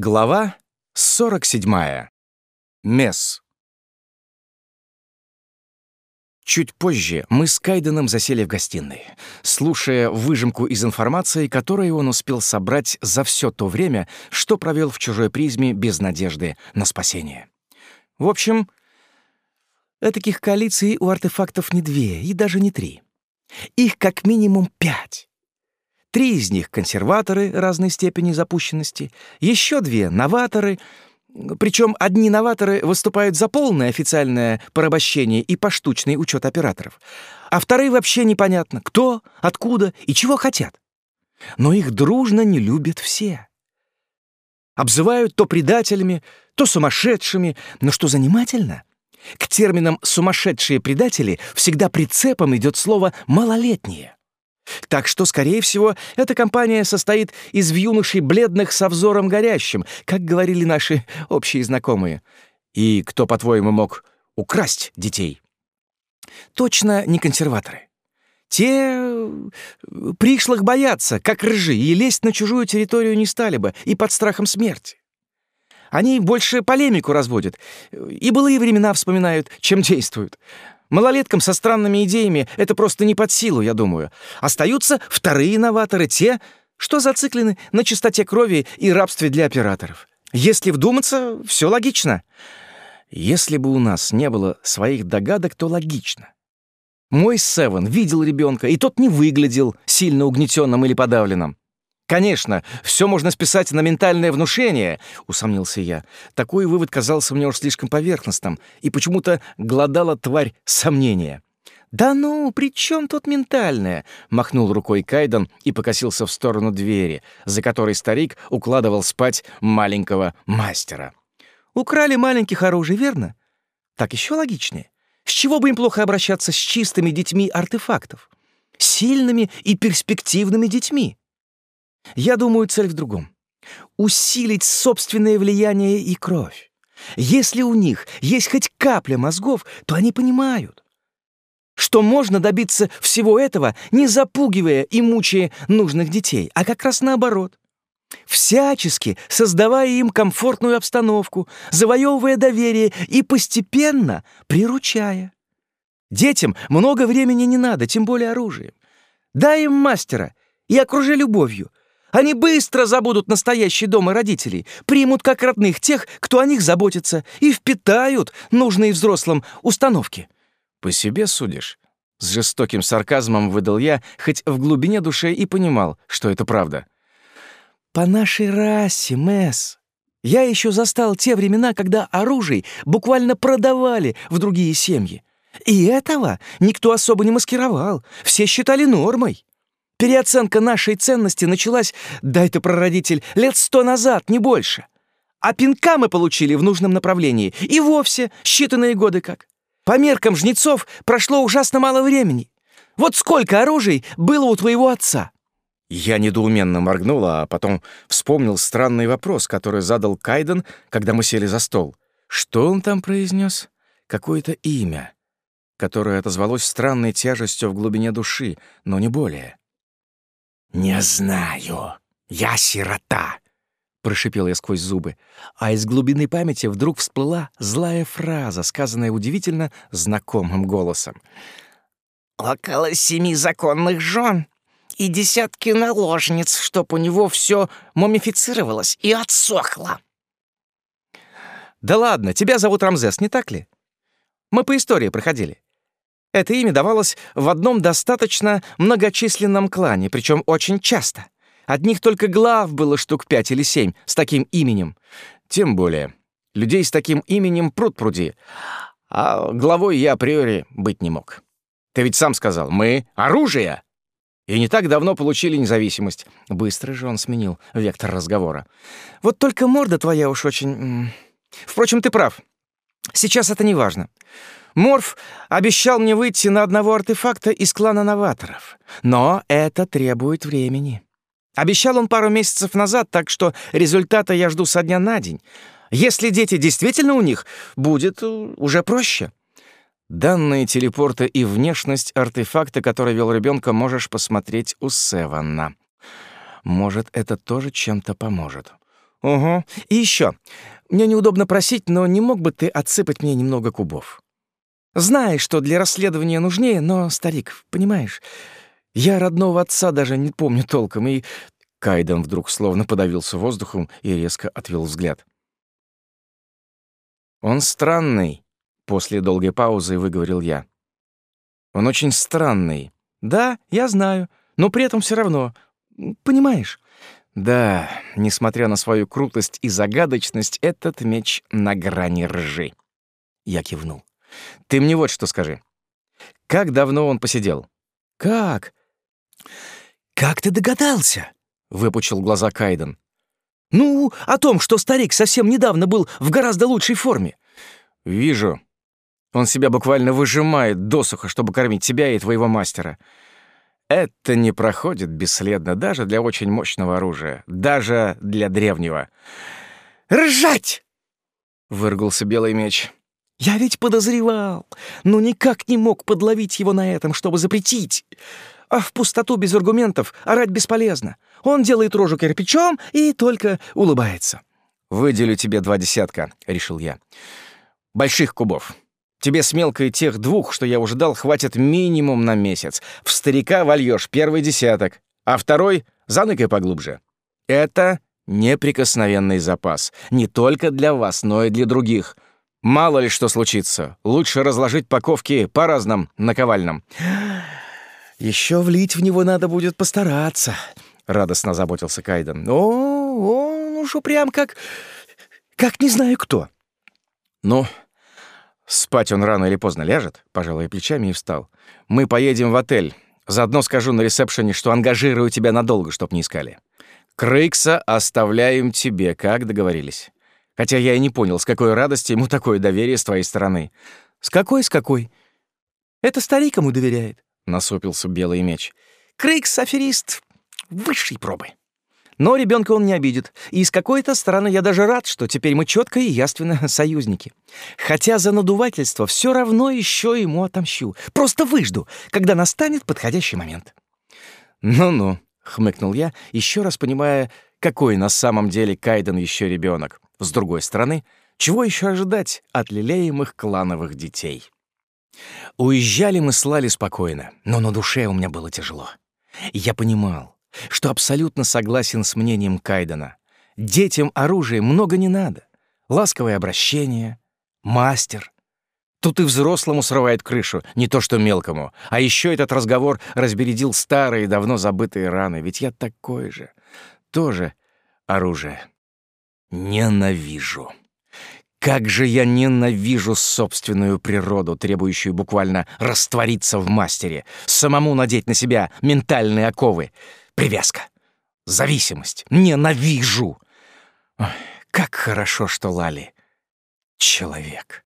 Глава 47. Месс. Чуть позже мы с Кайденом засели в гостиной, слушая выжимку из информации, которую он успел собрать за все то время, что провел в чужой призме без надежды на спасение. В общем, таких коалиций у артефактов не две и даже не три. Их как минимум пять. Три из них — консерваторы разной степени запущенности, еще две — новаторы, причем одни новаторы выступают за полное официальное порабощение и поштучный учет операторов, а вторые вообще непонятно, кто, откуда и чего хотят. Но их дружно не любят все. Обзывают то предателями, то сумасшедшими, но что занимательно — к терминам «сумасшедшие предатели» всегда прицепом идет слово «малолетние». Так что, скорее всего, эта компания состоит из юношей бледных со взором горящим, как говорили наши общие знакомые. И кто, по-твоему, мог украсть детей? Точно не консерваторы. Те э, пришлых боятся, как ржи, и лезть на чужую территорию не стали бы, и под страхом смерти. Они больше полемику разводят, и былые времена вспоминают, чем действуют. Малолеткам со странными идеями это просто не под силу, я думаю. Остаются вторые новаторы, те, что зациклены на чистоте крови и рабстве для операторов. Если вдуматься, все логично. Если бы у нас не было своих догадок, то логично. Мой Севен видел ребенка, и тот не выглядел сильно угнетенным или подавленным. «Конечно, все можно списать на ментальное внушение», — усомнился я. Такой вывод казался мне уж слишком поверхностным, и почему-то гладала тварь сомнения. «Да ну, при чем тут ментальное?» — махнул рукой Кайден и покосился в сторону двери, за которой старик укладывал спать маленького мастера. «Украли маленьких оружий, верно? Так еще логичнее. С чего бы им плохо обращаться с чистыми детьми артефактов? Сильными и перспективными детьми?» Я думаю, цель в другом. Усилить собственное влияние и кровь. Если у них есть хоть капля мозгов, то они понимают, что можно добиться всего этого, не запугивая и мучая нужных детей, а как раз наоборот. Всячески создавая им комфортную обстановку, завоевывая доверие и постепенно приручая. Детям много времени не надо, тем более оружием. Дай им мастера и окружи любовью, они быстро забудут настоящий дом и родителей, примут как родных тех, кто о них заботится, и впитают нужные взрослым установки. По себе судишь? С жестоким сарказмом выдал я, хоть в глубине души и понимал, что это правда. По нашей расе, Мэс. Я еще застал те времена, когда оружие буквально продавали в другие семьи. И этого никто особо не маскировал, все считали нормой. Переоценка нашей ценности началась, дай-то прародитель, лет сто назад, не больше. А пинка мы получили в нужном направлении. И вовсе считанные годы как. По меркам жнецов прошло ужасно мало времени. Вот сколько оружий было у твоего отца?» Я недоуменно моргнул, а потом вспомнил странный вопрос, который задал Кайден, когда мы сели за стол. Что он там произнес? Какое-то имя, которое отозвалось странной тяжестью в глубине души, но не более. «Не знаю. Я сирота», — прошипел я сквозь зубы, а из глубины памяти вдруг всплыла злая фраза, сказанная удивительно знакомым голосом. «Около семи законных жен и десятки наложниц, чтоб у него все мумифицировалось и отсохло». «Да ладно, тебя зовут Рамзес, не так ли? Мы по истории проходили. Это имя давалось в одном достаточно многочисленном клане, причем очень часто. Одних только глав было штук пять или семь с таким именем. Тем более, людей с таким именем пруд-пруди. А главой я априори быть не мог. Ты ведь сам сказал, мы — оружие! И не так давно получили независимость. Быстро же он сменил вектор разговора. Вот только морда твоя уж очень... Впрочем, ты прав. Сейчас это не важно. Морф обещал мне выйти на одного артефакта из клана новаторов. Но это требует времени. Обещал он пару месяцев назад, так что результата я жду со дня на день. Если дети действительно у них, будет э, уже проще. Данные телепорта и внешность артефакта, который вел ребенка, можешь посмотреть у Севана. Может, это тоже чем-то поможет. Угу. И еще. Мне неудобно просить, но не мог бы ты отсыпать мне немного кубов? Знаешь, что для расследования нужнее, но, старик, понимаешь, я родного отца даже не помню толком, и...» Кайден вдруг словно подавился воздухом и резко отвел взгляд. «Он странный», — после долгой паузы выговорил я. «Он очень странный. Да, я знаю, но при этом все равно. Понимаешь?» «Да, несмотря на свою крутость и загадочность, этот меч на грани ржи». Я кивнул. «Ты мне вот что скажи. Как давно он посидел?» «Как? «Как ты догадался?» — выпучил глаза Кайден. «Ну, о том, что старик совсем недавно был в гораздо лучшей форме». «Вижу. Он себя буквально выжимает досуха, чтобы кормить тебя и твоего мастера. Это не проходит бесследно даже для очень мощного оружия, даже для древнего». «Ржать!» — выргался белый меч. «Я ведь подозревал, но никак не мог подловить его на этом, чтобы запретить. А в пустоту без аргументов орать бесполезно. Он делает рожу кирпичом и только улыбается. «Выделю тебе два десятка», — решил я. «Больших кубов. Тебе с мелкой тех двух, что я уже дал, хватит минимум на месяц. В старика вольешь первый десяток, а второй заныкай поглубже. Это неприкосновенный запас. Не только для вас, но и для других. Мало ли что случится. Лучше разложить паковки по разным наковальням. Еще влить в него надо будет постараться, радостно заботился Кайден. О, он уж прям как как не знаю кто. Ну, спать он рано или поздно ляжет, пожал я плечами и встал. Мы поедем в отель. Заодно скажу на ресепшене, что ангажирую тебя надолго, чтоб не искали. Крыкса оставляем тебе, как договорились. Хотя я и не понял, с какой радости ему такое доверие с твоей стороны. С какой, с какой? Это старик ему доверяет насупился белый меч. Крейкс — аферист высшей пробы. Но ребенка он не обидит, и с какой-то стороны я даже рад, что теперь мы четко и яственно союзники. Хотя за надувательство все равно еще ему отомщу. Просто выжду, когда настанет подходящий момент. «Ну-ну», — хмыкнул я, еще раз понимая, какой на самом деле Кайден еще ребенок. С другой стороны, чего еще ожидать от лелеемых клановых детей? Уезжали мы слали спокойно, но на душе у меня было тяжело. Я понимал, что абсолютно согласен с мнением Кайдена. Детям оружия много не надо. Ласковое обращение, мастер. Тут и взрослому срывает крышу, не то что мелкому. А еще этот разговор разбередил старые, давно забытые раны, ведь я такой же. Тоже оружие. Ненавижу. Как же я ненавижу собственную природу, требующую буквально раствориться в мастере, самому надеть на себя ментальные оковы. Привязка. Зависимость. Ненавижу. Ой, как хорошо, что Лали — человек.